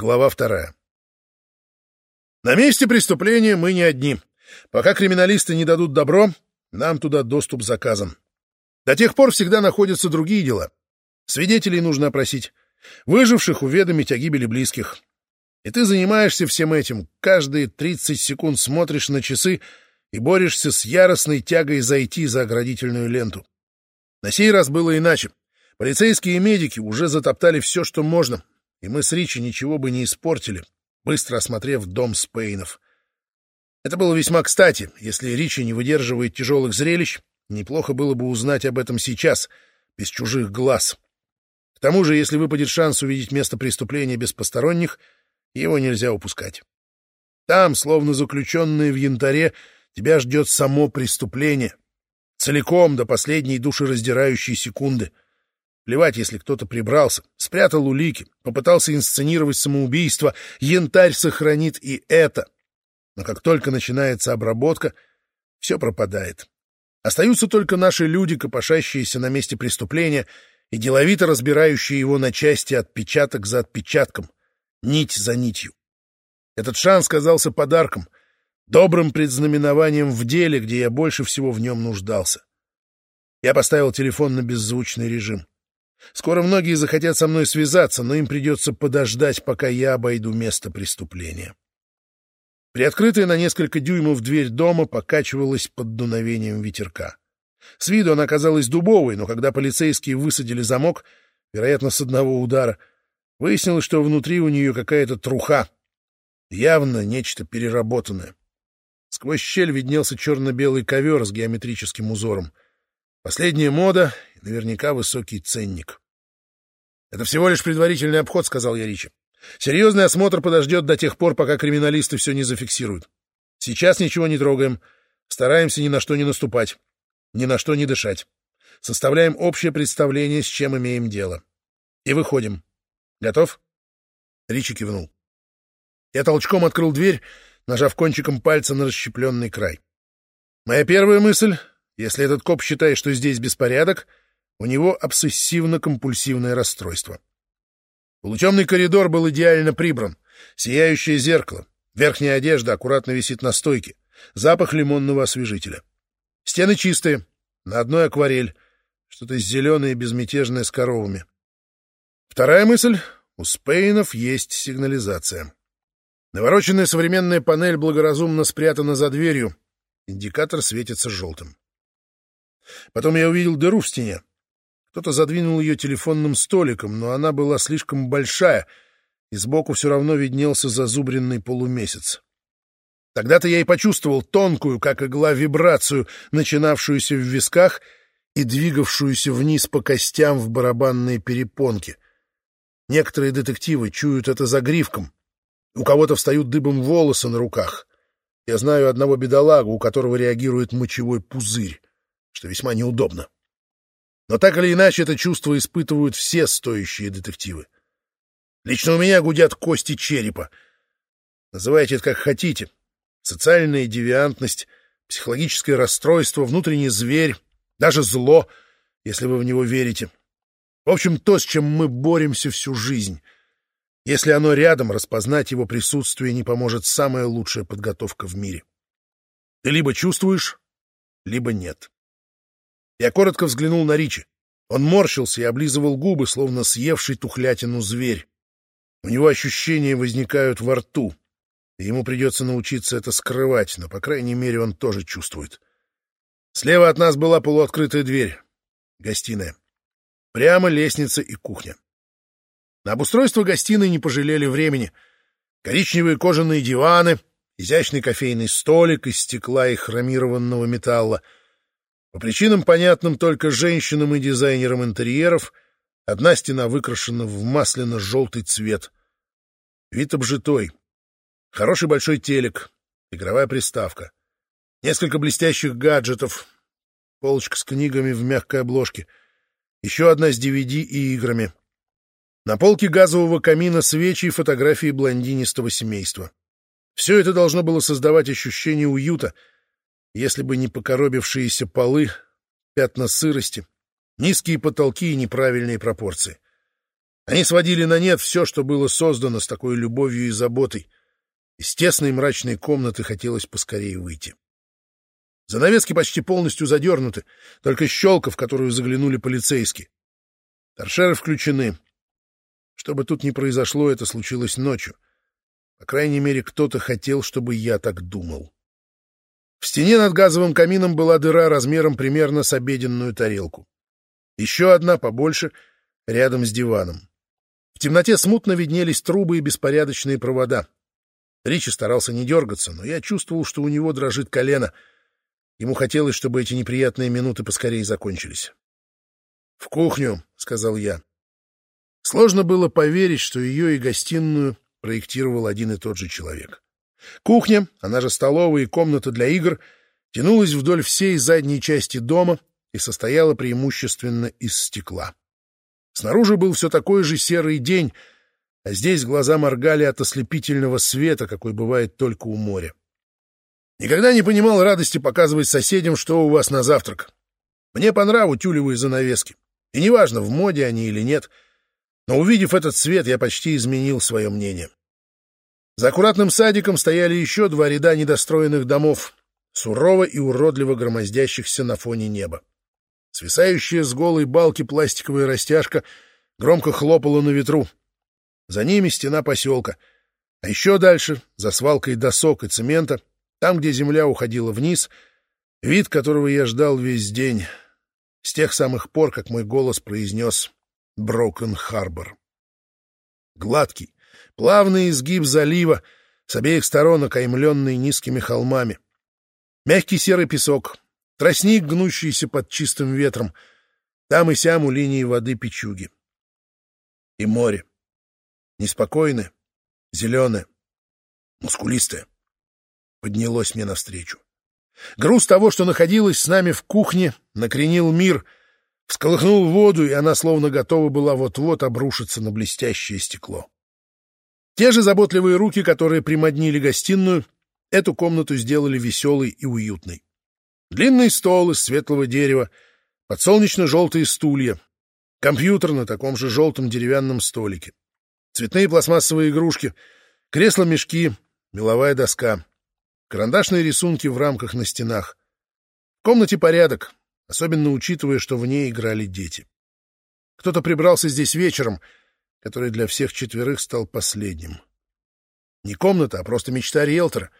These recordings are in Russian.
Глава вторая. На месте преступления мы не одни. Пока криминалисты не дадут добро, нам туда доступ заказан. До тех пор всегда находятся другие дела. Свидетелей нужно опросить, выживших уведомить о гибели близких. И ты занимаешься всем этим, каждые 30 секунд смотришь на часы и борешься с яростной тягой зайти за оградительную ленту. На сей раз было иначе. Полицейские и медики уже затоптали все, что можно, и мы с Ричи ничего бы не испортили, быстро осмотрев дом Спейнов. Это было весьма кстати. Если Ричи не выдерживает тяжелых зрелищ, неплохо было бы узнать об этом сейчас, без чужих глаз. К тому же, если выпадет шанс увидеть место преступления без посторонних, его нельзя упускать. Там, словно заключенные в янтаре, тебя ждет само преступление. Целиком до последней душераздирающей секунды — Плевать, если кто-то прибрался, спрятал улики, попытался инсценировать самоубийство, янтарь сохранит и это. Но как только начинается обработка, все пропадает. Остаются только наши люди, копошащиеся на месте преступления и деловито разбирающие его на части отпечаток за отпечатком, нить за нитью. Этот шанс казался подарком, добрым предзнаменованием в деле, где я больше всего в нем нуждался. Я поставил телефон на беззвучный режим. Скоро многие захотят со мной связаться, но им придется подождать, пока я обойду место преступления. Приоткрытая на несколько дюймов дверь дома покачивалась под дуновением ветерка. С виду она казалась дубовой, но когда полицейские высадили замок, вероятно, с одного удара, выяснилось, что внутри у нее какая-то труха. Явно нечто переработанное. Сквозь щель виднелся черно-белый ковер с геометрическим узором. Последняя мода и наверняка высокий ценник. «Это всего лишь предварительный обход», — сказал я Ричи. «Серьезный осмотр подождет до тех пор, пока криминалисты все не зафиксируют. Сейчас ничего не трогаем. Стараемся ни на что не наступать, ни на что не дышать. Составляем общее представление, с чем имеем дело. И выходим. Готов?» Ричи кивнул. Я толчком открыл дверь, нажав кончиком пальца на расщепленный край. Моя первая мысль если этот коп считает, что здесь беспорядок, у него обсессивно-компульсивное расстройство. Полутемный коридор был идеально прибран. Сияющее зеркало. Верхняя одежда аккуратно висит на стойке. Запах лимонного освежителя. Стены чистые. На одной акварель. Что-то зеленое и безмятежное с коровами. Вторая мысль. У Спейнов есть сигнализация. Навороченная современная панель благоразумно спрятана за дверью. Индикатор светится желтым. Потом я увидел дыру в стене. Кто-то задвинул ее телефонным столиком, но она была слишком большая, и сбоку все равно виднелся зазубренный полумесяц. Тогда-то я и почувствовал тонкую, как игла, вибрацию, начинавшуюся в висках и двигавшуюся вниз по костям в барабанные перепонки. Некоторые детективы чуют это за гривком. У кого-то встают дыбом волосы на руках. Я знаю одного бедолагу, у которого реагирует мочевой пузырь что весьма неудобно. Но так или иначе это чувство испытывают все стоящие детективы. Лично у меня гудят кости черепа. Называйте это как хотите. Социальная девиантность, психологическое расстройство, внутренний зверь, даже зло, если вы в него верите. В общем, то, с чем мы боремся всю жизнь. Если оно рядом, распознать его присутствие не поможет самая лучшая подготовка в мире. Ты либо чувствуешь, либо нет. Я коротко взглянул на Ричи. Он морщился и облизывал губы, словно съевший тухлятину зверь. У него ощущения возникают во рту, и ему придется научиться это скрывать, но, по крайней мере, он тоже чувствует. Слева от нас была полуоткрытая дверь. Гостиная. Прямо лестница и кухня. На обустройство гостиной не пожалели времени. Коричневые кожаные диваны, изящный кофейный столик из стекла и хромированного металла — по причинам, понятным только женщинам и дизайнерам интерьеров, одна стена выкрашена в масляно-желтый цвет. Вид обжитой. Хороший большой телек, игровая приставка. Несколько блестящих гаджетов, полочка с книгами в мягкой обложке, еще одна с DVD и играми. На полке газового камина свечи и фотографии блондинистого семейства. Все это должно было создавать ощущение уюта — если бы не покоробившиеся полы, пятна сырости, низкие потолки и неправильные пропорции. Они сводили на нет все, что было создано с такой любовью и заботой. Из тесной мрачной комнаты хотелось поскорее выйти. Занавески почти полностью задернуты, только щелка, в которую заглянули полицейские. Торшеры включены. Что бы тут ни произошло, это случилось ночью. По крайней мере, кто-то хотел, чтобы я так думал. В стене над газовым камином была дыра размером примерно с обеденную тарелку. Еще одна, побольше, рядом с диваном. В темноте смутно виднелись трубы и беспорядочные провода. Ричи старался не дергаться, но я чувствовал, что у него дрожит колено. Ему хотелось, чтобы эти неприятные минуты поскорее закончились. — В кухню, — сказал я. Сложно было поверить, что ее и гостиную проектировал один и тот же человек. Кухня, она же столовая и комната для игр, тянулась вдоль всей задней части дома и состояла преимущественно из стекла. Снаружи был все такой же серый день, а здесь глаза моргали от ослепительного света, какой бывает только у моря. Никогда не понимал радости показывать соседям, что у вас на завтрак. Мне по нраву тюлевые занавески. И неважно, в моде они или нет, но увидев этот свет, я почти изменил свое мнение. За аккуратным садиком стояли еще два ряда недостроенных домов, сурово и уродливо громоздящихся на фоне неба. Свисающая с голой балки пластиковая растяжка громко хлопала на ветру. За ними стена поселка. А еще дальше, за свалкой досок и цемента, там, где земля уходила вниз, вид, которого я ждал весь день, с тех самых пор, как мой голос произнес «Брокен Харбор». Гладкий, Плавный изгиб залива, с обеих сторон окаймленный низкими холмами. Мягкий серый песок, тростник, гнущийся под чистым ветром. Там и сям у линии воды печуги. И море. Неспокойное, зеленое, мускулистое. Поднялось мне навстречу. Груз того, что находилось с нами в кухне, накренил мир, всколыхнул воду, и она словно готова была вот-вот обрушиться на блестящее стекло. Те же заботливые руки, которые примоднили гостиную, эту комнату сделали веселой и уютной. Длинный стол из светлого дерева, подсолнечно-желтые стулья, компьютер на таком же желтом деревянном столике, цветные пластмассовые игрушки, кресла-мешки, меловая доска, карандашные рисунки в рамках на стенах. В комнате порядок, особенно учитывая, что в ней играли дети. Кто-то прибрался здесь вечером — который для всех четверых стал последним. Не комната, а просто мечта риэлтора.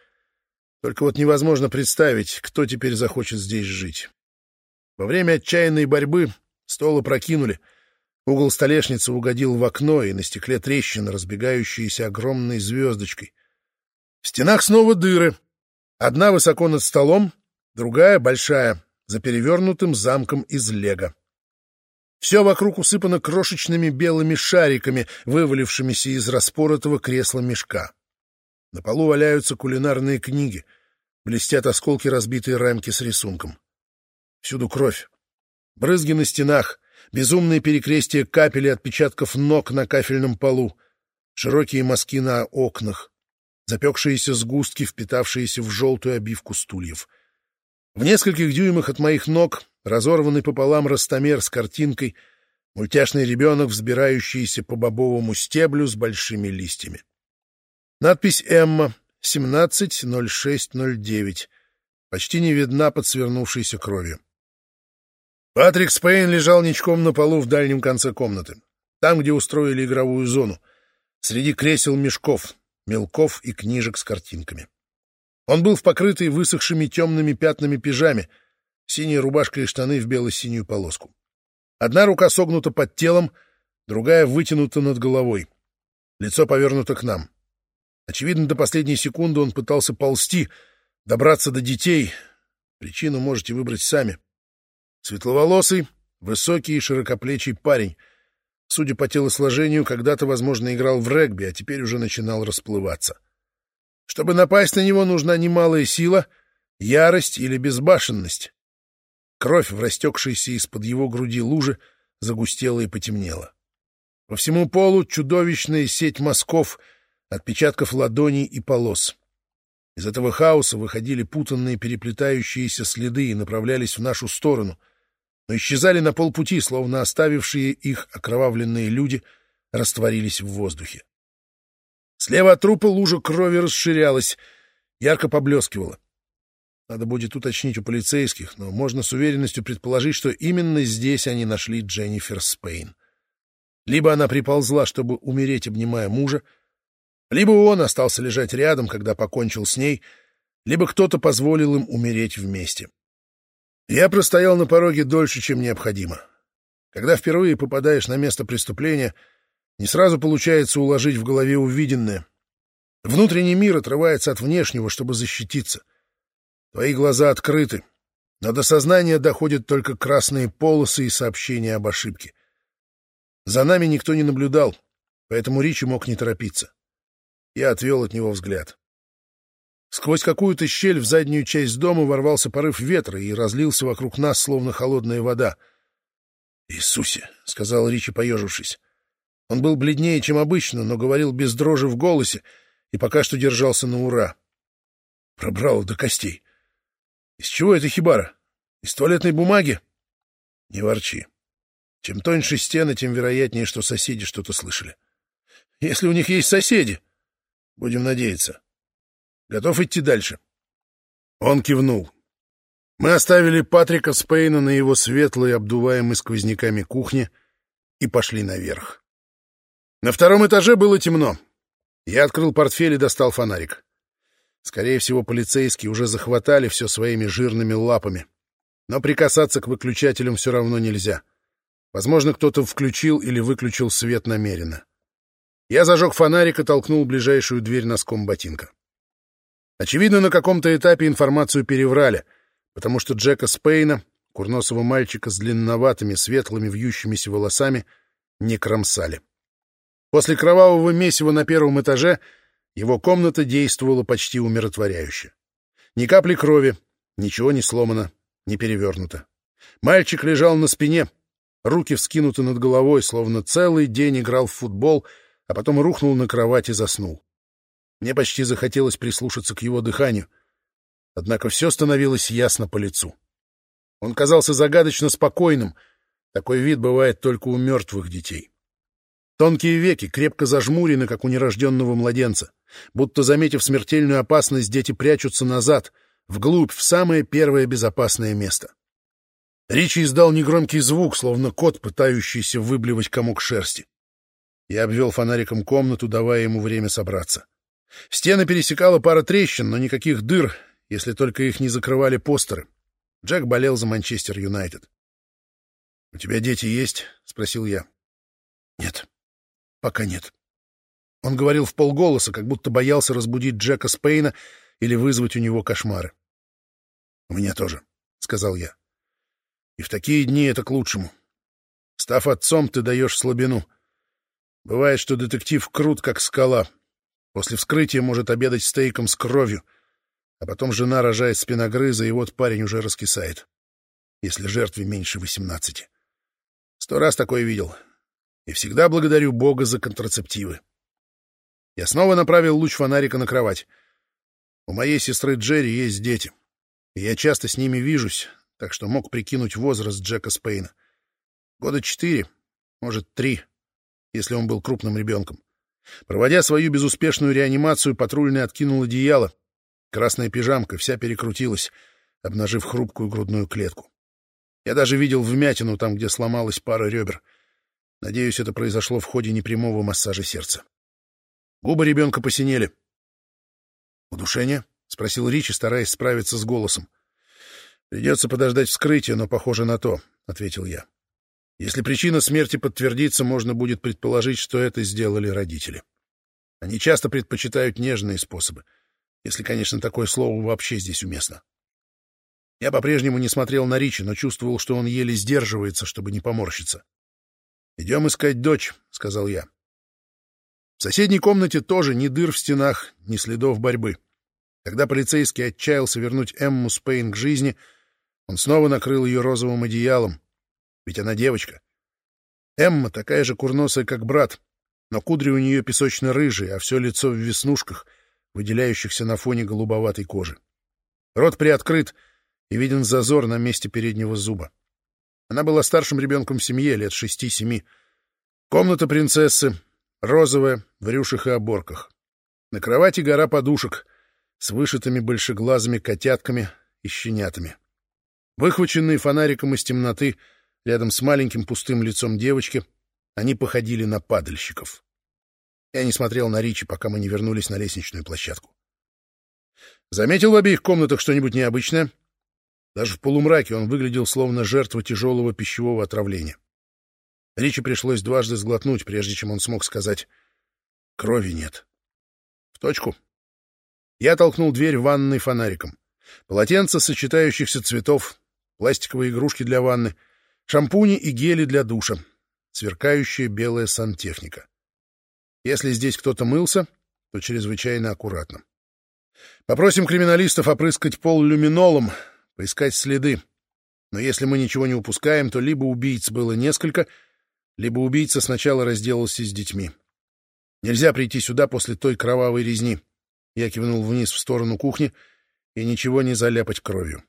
Только вот невозможно представить, кто теперь захочет здесь жить. Во время отчаянной борьбы стол опрокинули, угол столешницы угодил в окно, и на стекле трещина, разбегающаяся огромной звездочкой. В стенах снова дыры. Одна высоко над столом, другая, большая, за перевернутым замком из лего. Все вокруг усыпано крошечными белыми шариками, вывалившимися из распоротого кресла мешка. На полу валяются кулинарные книги, блестят осколки разбитой рамки с рисунком. Всюду кровь. Брызги на стенах, безумные перекрестия капель и отпечатков ног на кафельном полу, широкие мазки на окнах, запекшиеся сгустки, впитавшиеся в желтую обивку стульев. В нескольких дюймах от моих ног разорванный пополам ростомер с картинкой, мультяшный ребенок, взбирающийся по бобовому стеблю с большими листьями. Надпись «Эмма», 17.06.09, почти не видна под свернувшейся кровью. Патрик Спейн лежал ничком на полу в дальнем конце комнаты, там, где устроили игровую зону, среди кресел мешков, мелков и книжек с картинками. Он был в покрытой высохшими темными пятнами пижаме, синяя рубашка и штаны в бело-синюю полоску. Одна рука согнута под телом, другая вытянута над головой. Лицо повернуто к нам. Очевидно, до последней секунды он пытался ползти, добраться до детей. Причину можете выбрать сами. Светловолосый, высокий и широкоплечий парень. Судя по телосложению, когда-то, возможно, играл в регби, а теперь уже начинал расплываться. Чтобы напасть на него, нужна немалая сила, ярость или безбашенность. Кровь в растекшейся из-под его груди луже загустела и потемнела. По всему полу чудовищная сеть мазков, отпечатков ладоней и полос. Из этого хаоса выходили путанные переплетающиеся следы и направлялись в нашу сторону, но исчезали на полпути, словно оставившие их окровавленные люди растворились в воздухе. Слева от трупа лужа крови расширялась, ярко поблескивала. Надо будет уточнить у полицейских, но можно с уверенностью предположить, что именно здесь они нашли Дженнифер Спейн. Либо она приползла, чтобы умереть, обнимая мужа, либо он остался лежать рядом, когда покончил с ней, либо кто-то позволил им умереть вместе. Я простоял на пороге дольше, чем необходимо. Когда впервые попадаешь на место преступления, не сразу получается уложить в голове увиденное. Внутренний мир отрывается от внешнего, чтобы защититься. Твои глаза открыты, но до сознания доходят только красные полосы и сообщения об ошибке. За нами никто не наблюдал, поэтому Ричи мог не торопиться. Я отвел от него взгляд. Сквозь какую-то щель в заднюю часть дома ворвался порыв ветра и разлился вокруг нас, словно холодная вода. «Иисусе!» — сказал Ричи, поежившись. Он был бледнее, чем обычно, но говорил без дрожи в голосе и пока что держался на ура. Пробрало до костей. Из чего это хибара? Из туалетной бумаги? Не ворчи. Чем тоньше стены, тем вероятнее, что соседи что-то слышали. Если у них есть соседи, будем надеяться. Готов идти дальше? Он кивнул. Мы оставили Патрика Спейна на его светлой, обдуваемой сквозняками кухне и пошли наверх. На втором этаже было темно. Я открыл портфель и достал фонарик. Скорее всего, полицейские уже захватали все своими жирными лапами. Но прикасаться к выключателям все равно нельзя. Возможно, кто-то включил или выключил свет намеренно. Я зажег фонарик и толкнул ближайшую дверь носком ботинка. Очевидно, на каком-то этапе информацию переврали, потому что Джека Спейна, курносого мальчика с длинноватыми, светлыми, вьющимися волосами, не кромсали. После кровавого месива на первом этаже его комната действовала почти умиротворяюще. Ни капли крови, ничего не сломано, не перевернуто. Мальчик лежал на спине, руки вскинуты над головой, словно целый день играл в футбол, а потом рухнул на кровать и заснул. Мне почти захотелось прислушаться к его дыханию, однако все становилось ясно по лицу. Он казался загадочно спокойным, такой вид бывает только у мертвых детей. Тонкие веки крепко зажмурены, как у нерожденного младенца. Будто, заметив смертельную опасность, дети прячутся назад, вглубь, в самое первое безопасное место. Ричи издал негромкий звук, словно кот, пытающийся выблевать комок шерсти. Я обвел фонариком комнату, давая ему время собраться. Стены пересекала пара трещин, но никаких дыр, если только их не закрывали постеры. Джек болел за Манчестер Юнайтед. — У тебя дети есть? — спросил я. — Нет. Пока нет. Он говорил в полголоса, как будто боялся разбудить Джека Спейна или вызвать у него кошмары. — У меня тоже, — сказал я. — И в такие дни это к лучшему. Став отцом, ты даешь слабину. Бывает, что детектив крут, как скала. После вскрытия может обедать стейком с кровью, а потом жена рожает спиногрыза, и вот парень уже раскисает, если жертве меньше восемнадцати. Сто раз такое видел. И всегда благодарю Бога за контрацептивы. Я снова направил луч фонарика на кровать. У моей сестры Джерри есть дети, и я часто с ними вижусь, так что мог прикинуть возраст Джека Спейна. Года четыре, может, три, если он был крупным ребенком. Проводя свою безуспешную реанимацию, патрульный откинул одеяло. Красная пижамка вся перекрутилась, обнажив хрупкую грудную клетку. Я даже видел вмятину там, где сломалась пара ребер. Надеюсь, это произошло в ходе непрямого массажа сердца. Губы ребенка посинели. «Удушение?» — спросил Ричи, стараясь справиться с голосом. «Придется подождать вскрытия, но похоже на то», — ответил я. «Если причина смерти подтвердится, можно будет предположить, что это сделали родители. Они часто предпочитают нежные способы, если, конечно, такое слово вообще здесь уместно». Я по-прежнему не смотрел на Ричи, но чувствовал, что он еле сдерживается, чтобы не поморщиться. «Идем искать дочь», — сказал я. В соседней комнате тоже ни дыр в стенах, ни следов борьбы. Когда полицейский отчаялся вернуть Эмму Спейн к жизни, он снова накрыл ее розовым одеялом. Ведь она девочка. Эмма такая же курносая, как брат, но кудри у нее песочно-рыжие, а все лицо в веснушках, выделяющихся на фоне голубоватой кожи. Рот приоткрыт, и виден зазор на месте переднего зуба. Она была старшим ребенком в семье, лет шести-семи. Комната принцессы, розовая, в рюшах и оборках. На кровати гора подушек с вышитыми большеглазыми котятками и щенятами. Выхваченные фонариком из темноты, рядом с маленьким пустым лицом девочки, они походили на падальщиков. Я не смотрел на Ричи, пока мы не вернулись на лестничную площадку. Заметил в обеих комнатах что-нибудь необычное? Даже в полумраке он выглядел словно жертва тяжелого пищевого отравления. Ричи пришлось дважды сглотнуть, прежде чем он смог сказать «Крови нет». В точку. Я толкнул дверь ванной фонариком. Полотенца сочетающихся цветов, пластиковые игрушки для ванны, шампуни и гели для душа, сверкающая белая сантехника. Если здесь кто-то мылся, то чрезвычайно аккуратно. Попросим криминалистов опрыскать пол люминолом, поискать следы. Но если мы ничего не упускаем, то либо убийц было несколько, либо убийца сначала разделался с детьми. Нельзя прийти сюда после той кровавой резни. Я кивнул вниз в сторону кухни и ничего не заляпать кровью.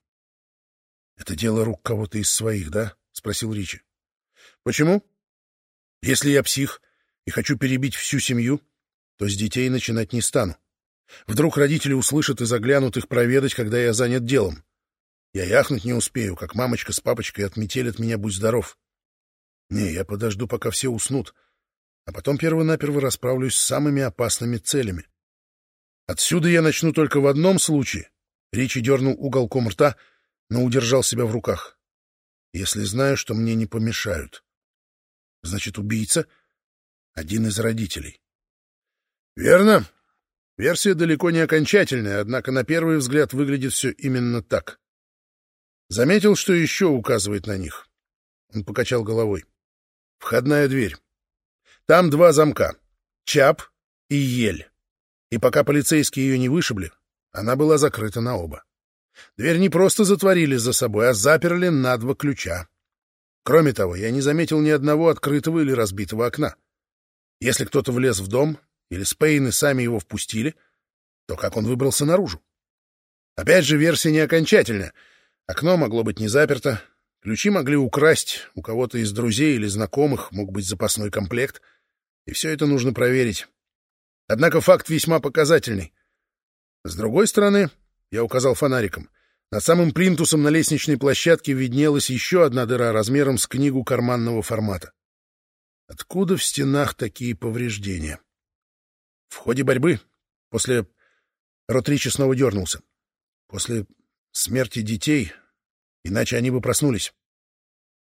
— Это дело рук кого-то из своих, да? — спросил Ричи. — Почему? Если я псих и хочу перебить всю семью, то с детей начинать не стану. Вдруг родители услышат и заглянут их проведать, когда я занят делом. Я яхнуть не успею, как мамочка с папочкой отметелят меня «Будь здоров». Не, я подожду, пока все уснут, а потом перво-наперво расправлюсь с самыми опасными целями. Отсюда я начну только в одном случае. Ричи дернул уголком рта, но удержал себя в руках. Если знаю, что мне не помешают. Значит, убийца — один из родителей. Верно. Версия далеко не окончательная, однако на первый взгляд выглядит все именно так. Заметил, что еще указывает на них. Он покачал головой. Входная дверь. Там два замка — Чап и Ель. И пока полицейские ее не вышибли, она была закрыта на оба. Дверь не просто затворили за собой, а заперли на два ключа. Кроме того, я не заметил ни одного открытого или разбитого окна. Если кто-то влез в дом, или Спейны сами его впустили, то как он выбрался наружу? Опять же, версия не окончательная. Окно могло быть не заперто, ключи могли украсть, у кого-то из друзей или знакомых мог быть запасной комплект, и все это нужно проверить. Однако факт весьма показательный. С другой стороны, я указал фонариком, над самым плинтусом на лестничной площадке виднелась еще одна дыра размером с книгу карманного формата. Откуда в стенах такие повреждения? В ходе борьбы, после... Ротричи снова дернулся. После смерти детей, иначе они бы проснулись.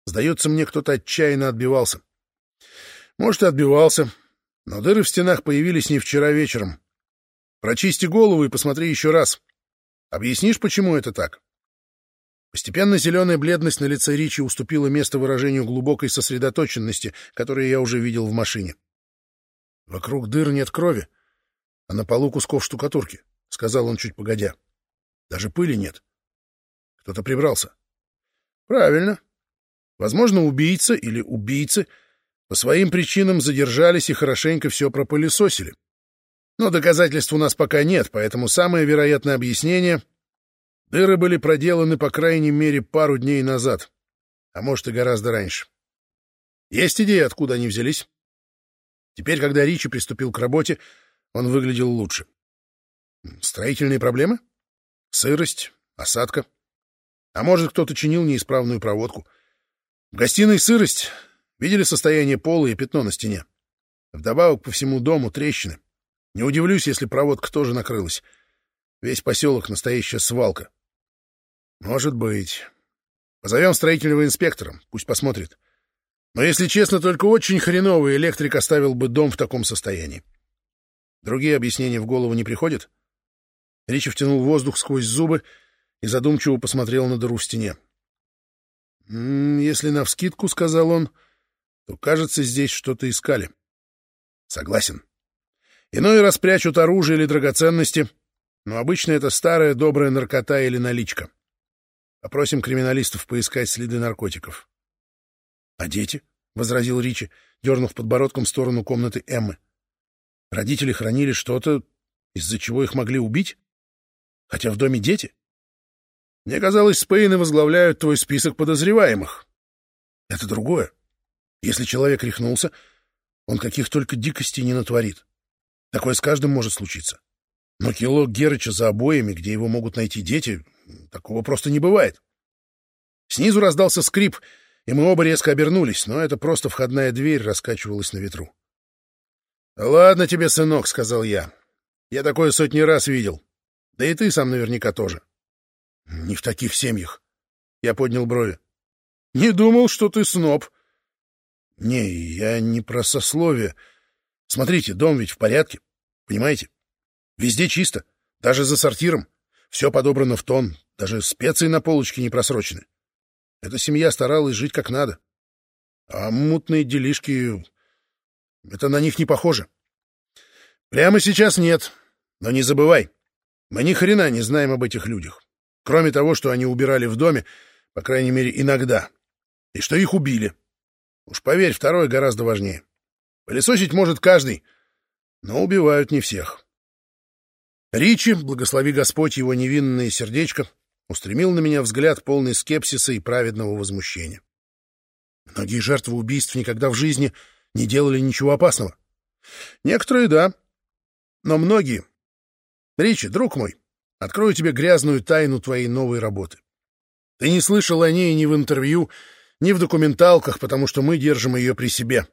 Сдается мне, кто-то отчаянно отбивался. Может, и отбивался, но дыры в стенах появились не вчера вечером. Прочисти голову и посмотри еще раз. Объяснишь, почему это так? Постепенно зеленая бледность на лице Ричи уступила место выражению глубокой сосредоточенности, которое я уже видел в машине. «Вокруг дыр нет крови, а на полу кусков штукатурки», — сказал он чуть погодя. «Даже пыли нет. Кто-то прибрался». «Правильно. Возможно, убийца или убийцы — по своим причинам задержались и хорошенько все пропылесосили. Но доказательств у нас пока нет, поэтому самое вероятное объяснение — дыры были проделаны по крайней мере пару дней назад, а может и гораздо раньше. Есть идея, откуда они взялись? Теперь, когда Ричи приступил к работе, он выглядел лучше. Строительные проблемы? Сырость? Осадка? А может, кто-то чинил неисправную проводку? В гостиной сырость, Видели состояние пола и пятно на стене? Вдобавок по всему дому трещины. Не удивлюсь, если проводка тоже накрылась. Весь поселок — настоящая свалка. Может быть. Позовем строительного инспектора, пусть посмотрит. Но, если честно, только очень хреновый электрик оставил бы дом в таком состоянии. Другие объяснения в голову не приходят? Ричи втянул воздух сквозь зубы и задумчиво посмотрел на дыру в стене. «Если навскидку, — сказал он, — то, кажется, здесь что-то искали. Согласен. Иной раз прячут оружие или драгоценности, но обычно это старая добрая наркота или наличка. Попросим криминалистов поискать следы наркотиков. — А дети? — возразил Ричи, дернув подбородком в сторону комнаты Эммы. — Родители хранили что-то, из-за чего их могли убить? Хотя в доме дети? Мне казалось, Спейны возглавляют твой список подозреваемых. Это другое. Если человек рехнулся, Он каких только дикостей не натворит. Такое с каждым может случиться. Но кило Герыча за обоями, где его могут найти дети, такого просто не бывает. Снизу раздался скрип, и мы оба резко обернулись, но это просто входная дверь раскачивалась на ветру. — Ладно тебе, сынок, — сказал я. Я такое сотни раз видел. Да и ты сам наверняка тоже. — Не в таких семьях. Я поднял брови. — Не думал, что ты сноб. — Не, я не про сословие. Смотрите, дом ведь в порядке, понимаете? Везде чисто, даже за сортиром. Все подобрано в тон, даже специи на полочке не просрочены. Эта семья старалась жить как надо. А мутные делишки... Это на них не похоже. Прямо сейчас нет. Но не забывай, мы ни хрена не знаем об этих людях. Кроме того, что они убирали в доме, по крайней мере, иногда. И что их убили. Уж поверь, второе гораздо важнее. Пылесосить может каждый, но убивают не всех. Ричи, благослови Господь его невинное сердечко, устремил на меня взгляд полный скепсиса и праведного возмущения. Многие жертвы убийств никогда в жизни не делали ничего опасного. Некоторые — да, но многие. Ричи, друг мой, открою тебе грязную тайну твоей новой работы. Ты не слышал о ней ни в интервью, ни в документалках, потому что мы держим ее при себе.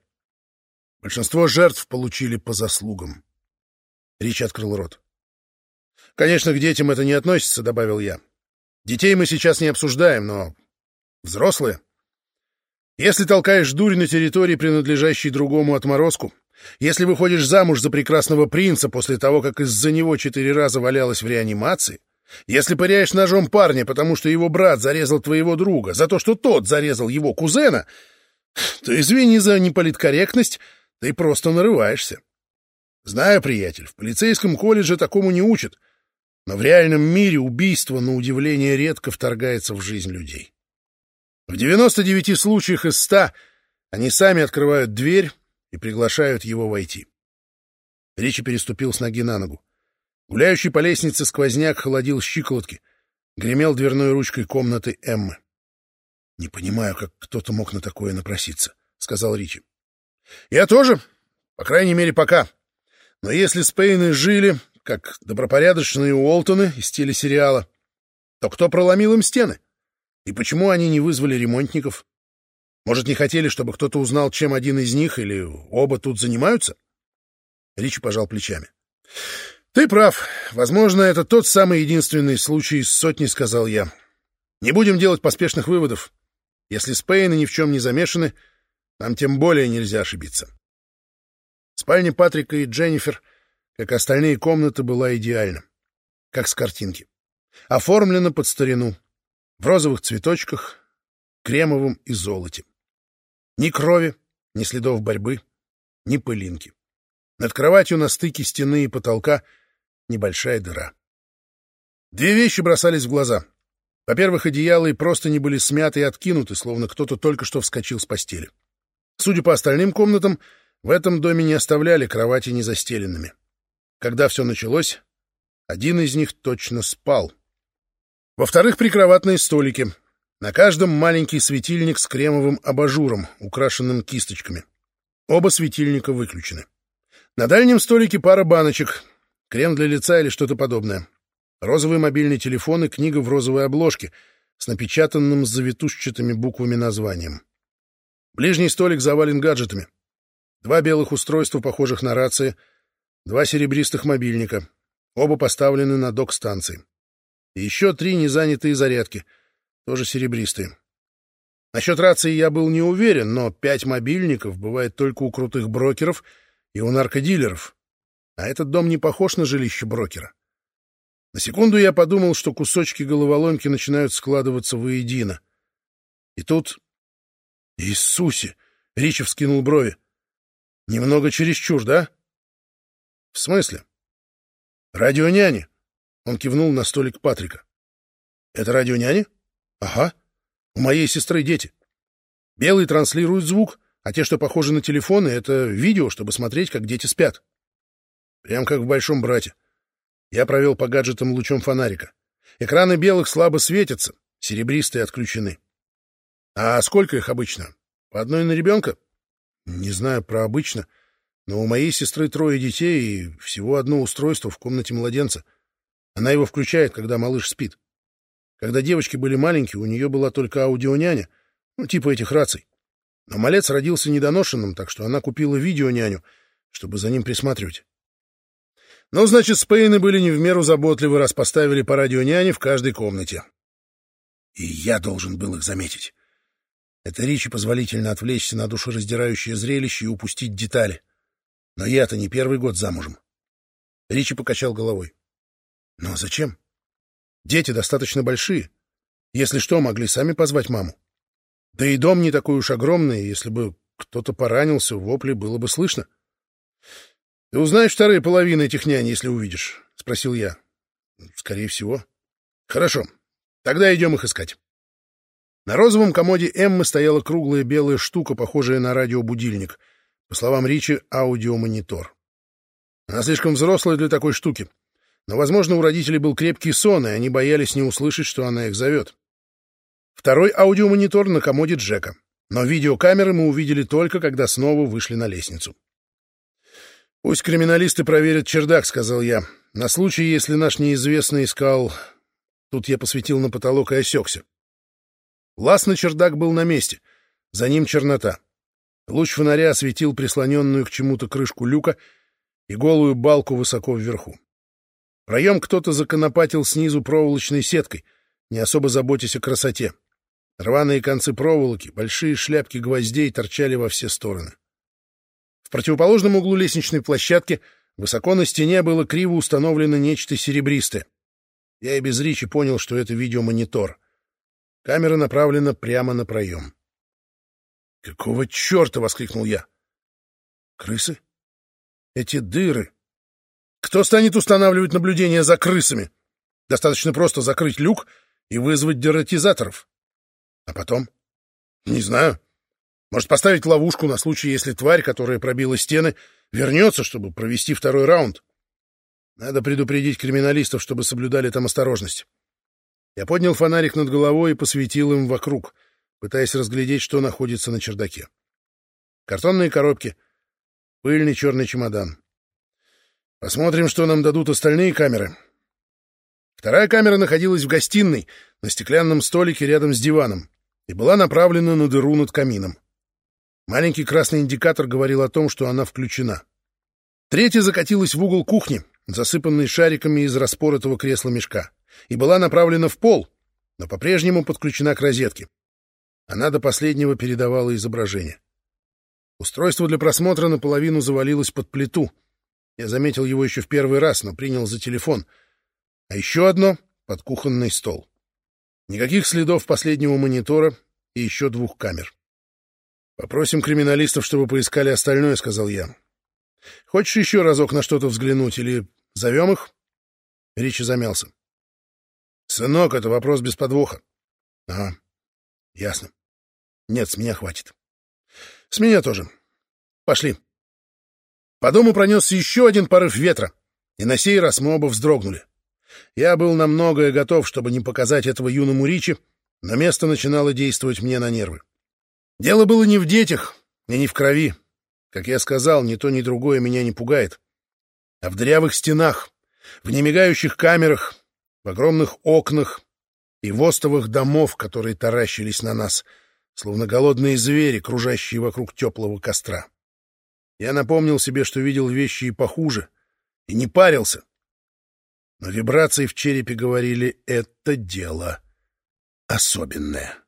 Большинство жертв получили по заслугам. Ричи открыл рот. «Конечно, к детям это не относится», — добавил я. Детей мы сейчас не обсуждаем, но взрослые. Если толкаешь дурь на территории, принадлежащей другому отморозку, если выходишь замуж за прекрасного принца после того, как из-за него четыре раза валялась в реанимации, если пыряешь ножом парня, потому что его брат зарезал твоего друга, за то, что тот зарезал его кузена, то извини за неполиткорректность, ты просто нарываешься. Знаю, приятель, в полицейском колледже такому не учат, но в реальном мире убийство, на удивление, редко вторгается в жизнь людей. В 99 случаях из 100 они сами открывают дверь и приглашают его войти. Ричи переступил с ноги на ногу. Гуляющий по лестнице сквозняк холодил щиколотки, гремел дверной ручкой комнаты Эммы. — Не понимаю, как кто-то мог на такое напроситься, — сказал Ричи. — Я тоже, по крайней мере, пока. Но если Спейны жили, как добропорядочные Уолтоны из телесериала, то кто проломил им стены? И почему они не вызвали ремонтников? Может, не хотели, чтобы кто-то узнал, чем один из них или оба тут занимаются? Ричи пожал плечами. — Ты прав. Возможно, это тот самый единственный случай из сотни, — сказал я. Не будем делать поспешных выводов. Если Спейны ни в чем не замешаны, нам тем более нельзя ошибиться. Спальня Патрика и Дженнифер — как остальные комнаты, была идеальна, как с картинки. Оформлена под старину, в розовых цветочках, кремовом и золоте. Ни крови, ни следов борьбы, ни пылинки. Над кроватью на стыке стены и потолка небольшая дыра. Две вещи бросались в глаза. Во-первых, одеяла и просто не были смяты и откинуты, словно кто-то только что вскочил с постели. Судя по остальным комнатам, в этом доме не оставляли кровати незастеленными. Когда все началось, один из них точно спал. Во-вторых, прикроватные столики. На каждом маленький светильник с кремовым абажуром, украшенным кисточками. Оба светильника выключены. На дальнем столике пара баночек, крем для лица или что-то подобное. Розовый мобильный телефон и книга в розовой обложке с напечатанным с завитушчатыми буквами названием. Ближний столик завален гаджетами. Два белых устройства, похожих на рации — Два серебристых мобильника. Оба поставлены на док-станции. И еще три незанятые зарядки. Тоже серебристые. Насчет рации я был не уверен, но пять мобильников бывает только у крутых брокеров и у наркодилеров. А этот дом не похож на жилище брокера. На секунду я подумал, что кусочки головоломки начинают складываться воедино. И тут... Иисусе! Ричи вскинул брови. Немного чересчур, да? «В смысле?» «Радио няни». Он кивнул на столик Патрика. «Это радио няни?» «Ага. У моей сестры дети. Белые транслируют звук, а те, что похожи на телефоны, — это видео, чтобы смотреть, как дети спят. Прям как в «Большом брате». Я провел по гаджетам лучом фонарика. Экраны белых слабо светятся, серебристые отключены. А сколько их обычно? По одной на ребенка? Не знаю про обычно. Но у моей сестры трое детей и всего одно устройство в комнате младенца. Она его включает, когда малыш спит. Когда девочки были маленькие, у нее была только аудионяня, ну, типа этих раций. Но малец родился недоношенным, так что она купила видеоняню, чтобы за ним присматривать. Ну, значит, Спейны были не в меру заботливы, раз поставили по радионяне в каждой комнате. И я должен был их заметить. Это Ричи позволительно отвлечься на душераздирающее зрелище и упустить детали. Но я-то не первый год замужем. Ричи покачал головой. Ну а зачем? Дети достаточно большие. Если что, могли сами позвать маму. Да и дом не такой уж огромный, если бы кто-то поранился, вопли было бы слышно. — Ты узнаешь вторые половины этих нянь, если увидишь? — спросил я. — Скорее всего. — Хорошо. Тогда идем их искать. На розовом комоде Эммы стояла круглая белая штука, похожая на радиобудильник. По словам Ричи, аудиомонитор. Она слишком взрослая для такой штуки. Но, возможно, у родителей был крепкий сон, и они боялись не услышать, что она их зовет. Второй аудиомонитор на комоде Джека. Но видеокамеры мы увидели только, когда снова вышли на лестницу. «Пусть криминалисты проверят чердак», — сказал я, — «на случай, если наш неизвестный искал...» Тут я посветил на потолок и осекся. Лаз на чердак был на месте. За ним чернота. Луч фонаря осветил прислоненную к чему-то крышку люка и голую балку высоко вверху. Проем кто-то законопатил снизу проволочной сеткой, не особо заботясь о красоте. Рваные концы проволоки, большие шляпки гвоздей торчали во все стороны. В противоположном углу лестничной площадки высоко на стене было криво установлено нечто серебристое. Я и без речи понял, что это видеомонитор. Камера направлена прямо на проем. «Какого черта?» — воскликнул я. «Крысы? Эти дыры! Кто станет устанавливать наблюдение за крысами? Достаточно просто закрыть люк и вызвать дератизаторов. А потом? Не знаю. Может, поставить ловушку на случай, если тварь, которая пробила стены, вернется, чтобы провести второй раунд. Надо предупредить криминалистов, чтобы соблюдали там осторожность. Я поднял фонарик над головой и посветил им вокруг, пытаясь разглядеть, что находится на чердаке. Картонные коробки, пыльный черный чемодан. Посмотрим, что нам дадут остальные камеры. Вторая камера находилась в гостиной, на стеклянном столике рядом с диваном, и была направлена на дыру над камином. Маленький красный индикатор говорил о том, что она включена. Третья закатилась в угол кухни, засыпанный шариками из распоротого кресла-мешка и была направлена в пол, но по-прежнему подключена к розетке. Она до последнего передавала изображение. Устройство для просмотра наполовину завалилось под плиту. Я заметил его еще в первый раз, но принял за телефон. А еще одно — под кухонный стол. Никаких следов последнего монитора и еще двух камер. «Попросим криминалистов, чтобы поискали остальное», — сказал я. «Хочешь еще разок на что-то взглянуть или зовем их?» Ричи замялся. Сынок, это вопрос без подвоха. Ага, ясно. Нет, с меня хватит. С меня тоже. Пошли. По дому пронесся еще один порыв ветра, и на сей раз мы оба вздрогнули. Я был на многое готов, чтобы не показать этого юному Ричи, но место начинало действовать мне на нервы. Дело было не в детях и не в крови. Как я сказал, ни то, ни другое меня не пугает. А в дырявых стенах, в немигающих камерах, в огромных окнах и в остовах домов, которые таращились на нас, словно голодные звери, кружащие вокруг теплого костра. Я напомнил себе, что видел вещи и похуже, и не парился. Но вибрации в черепе говорили «это дело особенное».